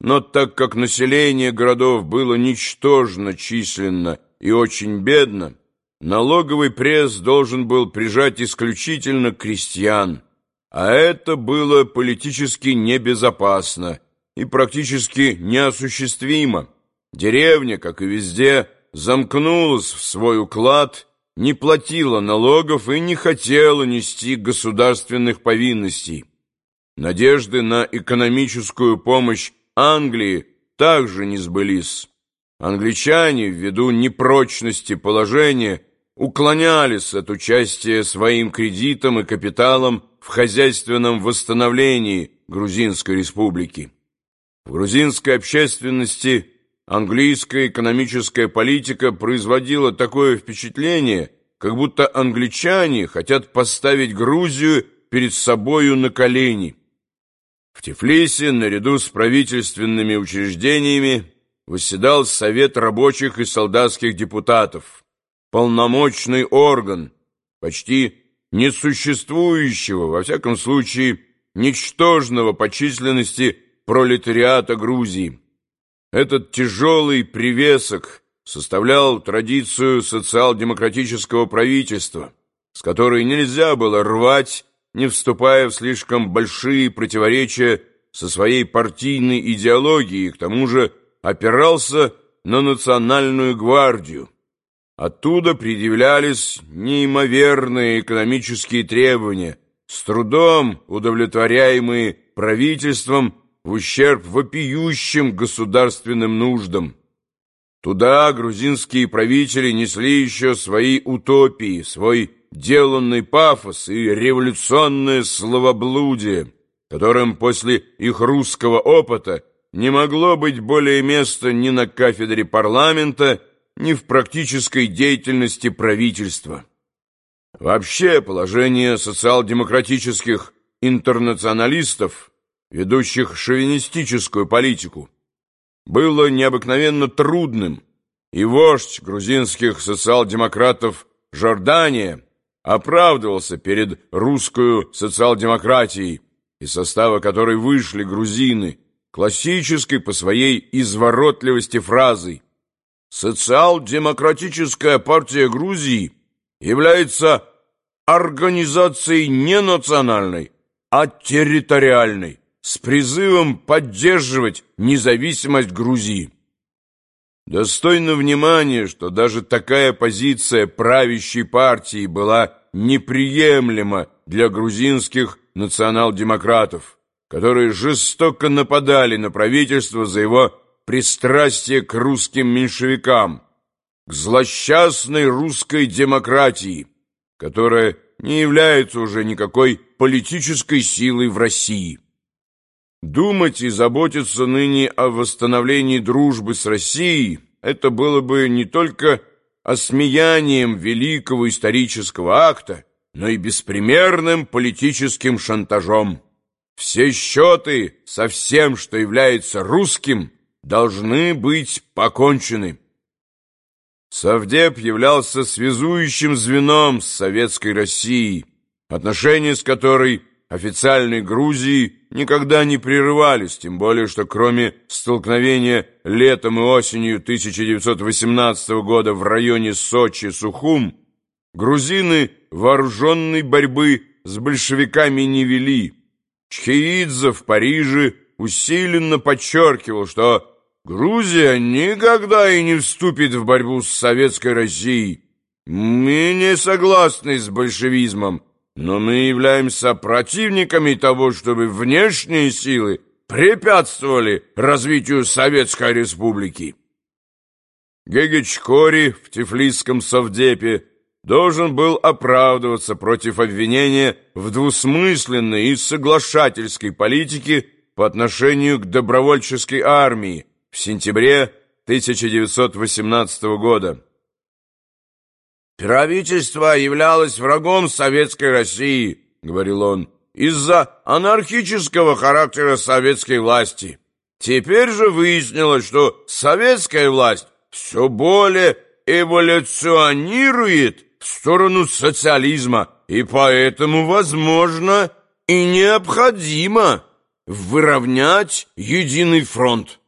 Но так как население городов было ничтожно численно и очень бедно, налоговый пресс должен был прижать исключительно крестьян, а это было политически небезопасно и практически неосуществимо. Деревня, как и везде, замкнулась в свой уклад, не платила налогов и не хотела нести государственных повинностей. Надежды на экономическую помощь Англии также не сбылись. Англичане, ввиду непрочности положения, уклонялись от участия своим кредитом и капиталом в хозяйственном восстановлении Грузинской республики. В грузинской общественности английская экономическая политика производила такое впечатление, как будто англичане хотят поставить Грузию перед собою на колени. В Тифлисе, наряду с правительственными учреждениями, восседал Совет рабочих и солдатских депутатов, полномочный орган, почти несуществующего, во всяком случае, ничтожного по численности пролетариата Грузии. Этот тяжелый привесок составлял традицию социал-демократического правительства, с которой нельзя было рвать, не вступая в слишком большие противоречия со своей партийной идеологией к тому же опирался на национальную гвардию. Оттуда предъявлялись неимоверные экономические требования, с трудом удовлетворяемые правительством в ущерб вопиющим государственным нуждам. Туда грузинские правители несли еще свои утопии, свой деланный пафос и революционное словоблудие, которым после их русского опыта не могло быть более места ни на кафедре парламента, ни в практической деятельности правительства. Вообще положение социал-демократических интернационалистов, ведущих шовинистическую политику, было необыкновенно трудным, и вождь грузинских социал-демократов Жордания оправдывался перед русскую социал-демократией, из состава которой вышли грузины, классической по своей изворотливости фразой «Социал-демократическая партия Грузии является организацией не национальной, а территориальной, с призывом поддерживать независимость Грузии». Достойно внимания, что даже такая позиция правящей партии была неприемлема для грузинских национал-демократов которые жестоко нападали на правительство за его пристрастие к русским меньшевикам, к злосчастной русской демократии, которая не является уже никакой политической силой в России. Думать и заботиться ныне о восстановлении дружбы с Россией – это было бы не только осмеянием великого исторического акта, но и беспримерным политическим шантажом. Все счеты со всем, что является русским, должны быть покончены. Совдеп являлся связующим звеном с советской Россией, отношения с которой официальной Грузии никогда не прерывались, тем более, что кроме столкновения летом и осенью 1918 года в районе Сочи-Сухум, грузины вооруженной борьбы с большевиками не вели, Чхеидзе в Париже усиленно подчеркивал, что Грузия никогда и не вступит в борьбу с советской Россией. Мы не согласны с большевизмом, но мы являемся противниками того, чтобы внешние силы препятствовали развитию Советской Республики. Гегич Кори в Тифлисском совдепе должен был оправдываться против обвинения в двусмысленной и соглашательской политике по отношению к добровольческой армии в сентябре 1918 года. «Правительство являлось врагом Советской России», — говорил он, «из-за анархического характера советской власти. Теперь же выяснилось, что советская власть все более эволюционирует в сторону социализма, и поэтому возможно и необходимо выровнять единый фронт.